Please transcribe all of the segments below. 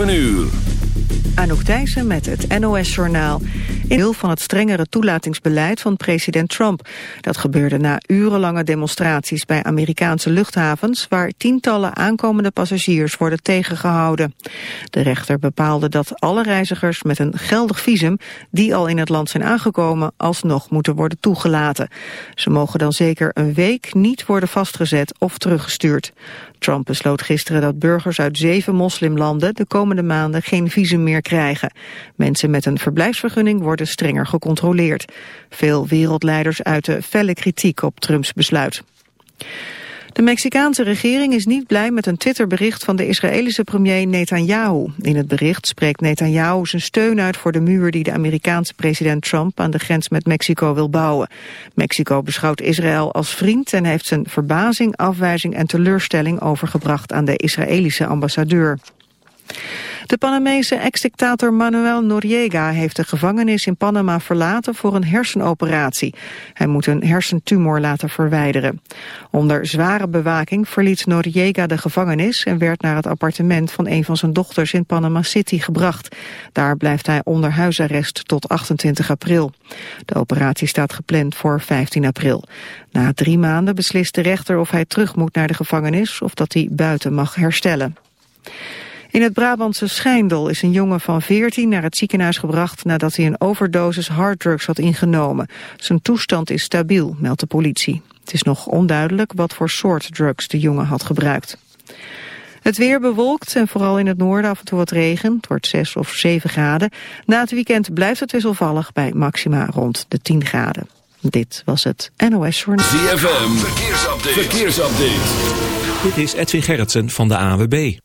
Een uur. Anouk Thijssen met het NOS-journaal. In deel van het strengere toelatingsbeleid van president Trump. Dat gebeurde na urenlange demonstraties bij Amerikaanse luchthavens... waar tientallen aankomende passagiers worden tegengehouden. De rechter bepaalde dat alle reizigers met een geldig visum... die al in het land zijn aangekomen, alsnog moeten worden toegelaten. Ze mogen dan zeker een week niet worden vastgezet of teruggestuurd. Trump besloot gisteren dat burgers uit zeven moslimlanden de komende maanden geen visum meer krijgen. Mensen met een verblijfsvergunning worden strenger gecontroleerd. Veel wereldleiders uiten felle kritiek op Trumps besluit. De Mexicaanse regering is niet blij met een Twitterbericht van de Israëlische premier Netanyahu. In het bericht spreekt Netanyahu zijn steun uit voor de muur die de Amerikaanse president Trump aan de grens met Mexico wil bouwen. Mexico beschouwt Israël als vriend en heeft zijn verbazing, afwijzing en teleurstelling overgebracht aan de Israëlische ambassadeur. De Panamese ex-dictator Manuel Noriega heeft de gevangenis in Panama verlaten voor een hersenoperatie. Hij moet een hersentumor laten verwijderen. Onder zware bewaking verliet Noriega de gevangenis en werd naar het appartement van een van zijn dochters in Panama City gebracht. Daar blijft hij onder huisarrest tot 28 april. De operatie staat gepland voor 15 april. Na drie maanden beslist de rechter of hij terug moet naar de gevangenis of dat hij buiten mag herstellen. In het Brabantse Schijndel is een jongen van 14 naar het ziekenhuis gebracht nadat hij een overdosis harddrugs had ingenomen. Zijn toestand is stabiel, meldt de politie. Het is nog onduidelijk wat voor soort drugs de jongen had gebruikt. Het weer bewolkt en vooral in het noorden af en toe wat regen. Het wordt 6 of 7 graden. Na het weekend blijft het wisselvallig bij maxima rond de 10 graden. Dit was het NOS Journal. ZFM, verkeersupdate. verkeersupdate. Dit is Edwin Gerritsen van de AWB.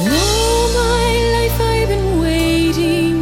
All my life I've been waiting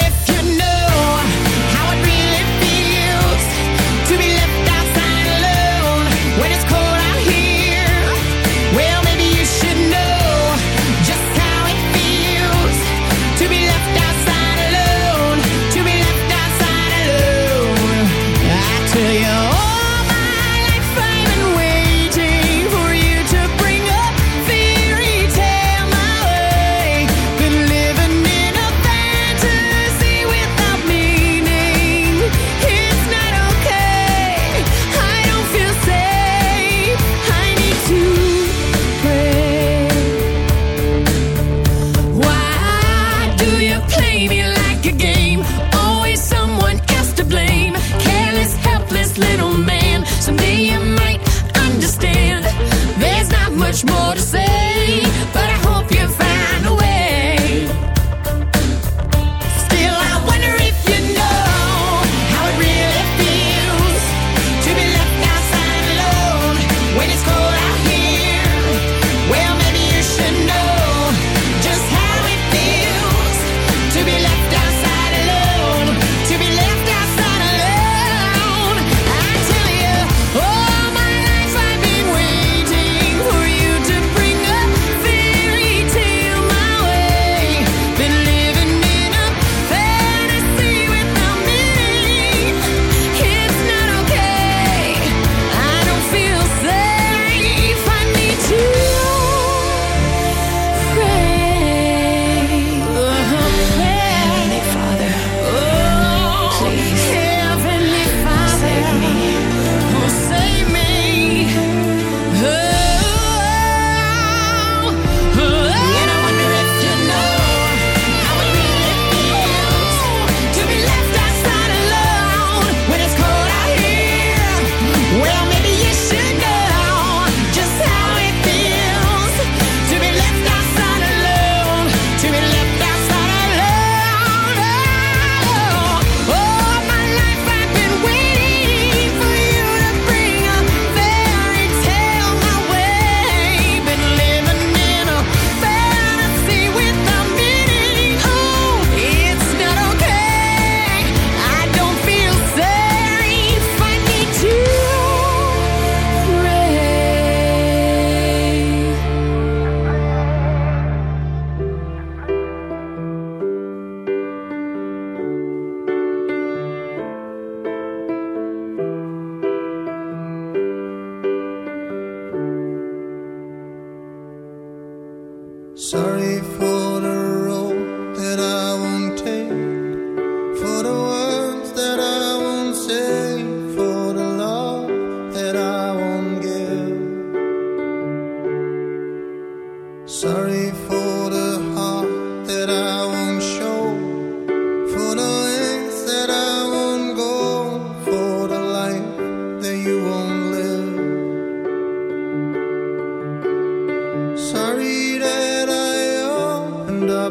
much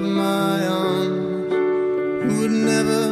my arms, would never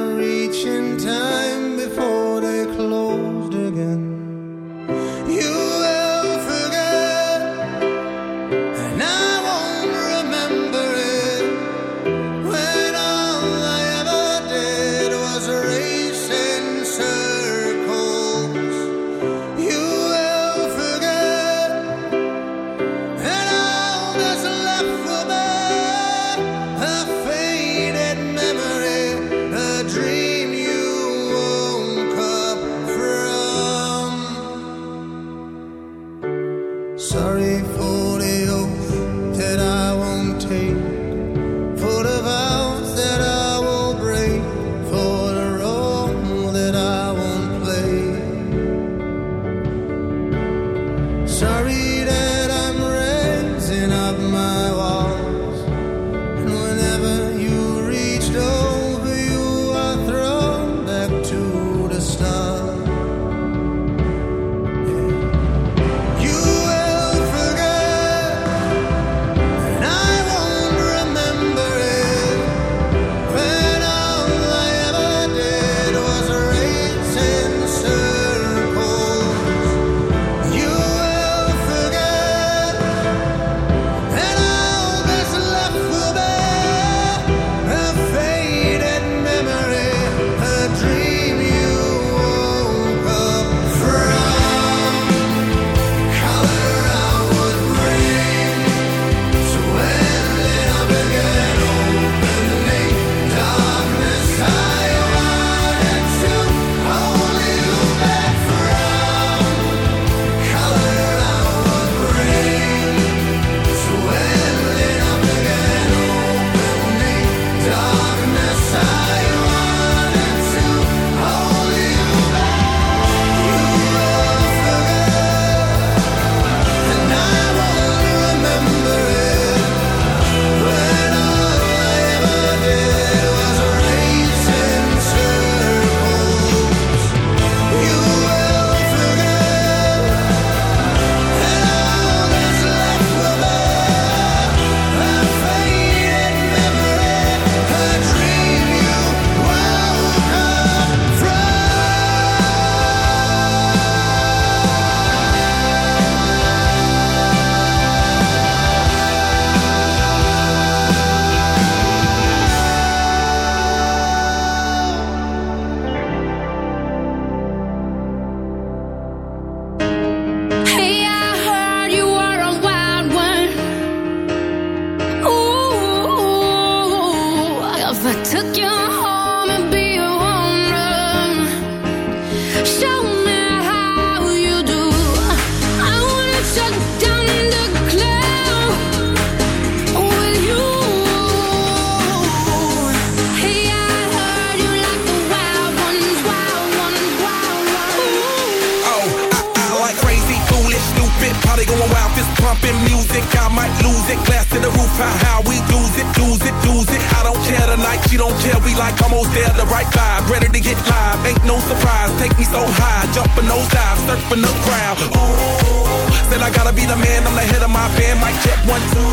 I gotta be the man, I'm the head of my band. Mic check one, two.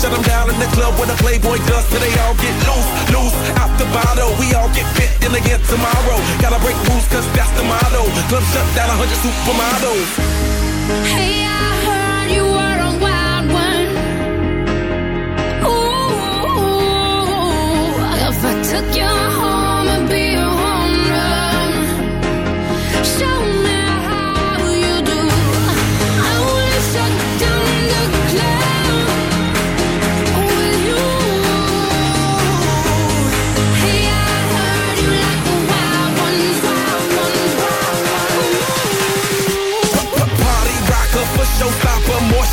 Shut them down in the club where the Playboy does, till they all get loose, loose. Out the bottle, we all get fit in again tomorrow. Gotta break rules, cause that's the motto. Club shut down, 100 supermodels. Hey, I heard you were a wild one. Ooh, if I took you home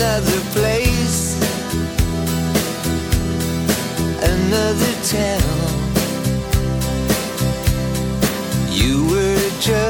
another place, another town. You were just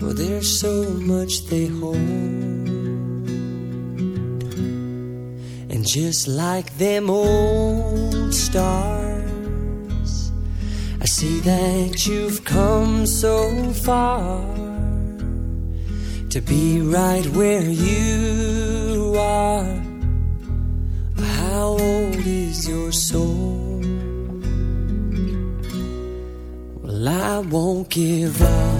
Well, there's so much they hold. And just like them old stars, I see that you've come so far to be right where you are. How old is your soul? Well, I won't give up